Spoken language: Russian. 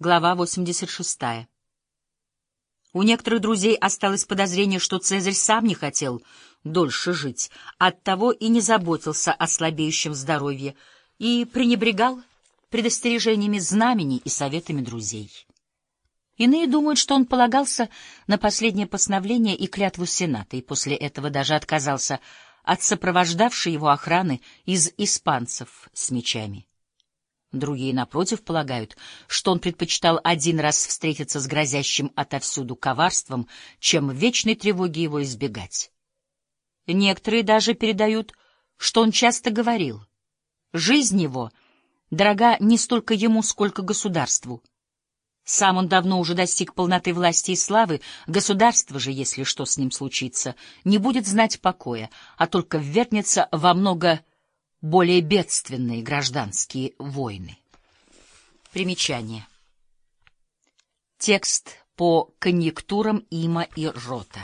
Глава 86. У некоторых друзей осталось подозрение, что Цезарь сам не хотел дольше жить, оттого и не заботился о слабеющем здоровье и пренебрегал предостережениями знамений и советами друзей. Иные думают, что он полагался на последнее постановление и клятву Сената, и после этого даже отказался от сопровождавшей его охраны из испанцев с мечами. Другие, напротив, полагают, что он предпочитал один раз встретиться с грозящим отовсюду коварством, чем в вечной тревоге его избегать. Некоторые даже передают, что он часто говорил, жизнь его дорога не столько ему, сколько государству. Сам он давно уже достиг полноты власти и славы, государство же, если что с ним случится, не будет знать покоя, а только ввергнется во много более бедственные гражданские войны. Примечание. Текст по конъюнктурам Има и Рота.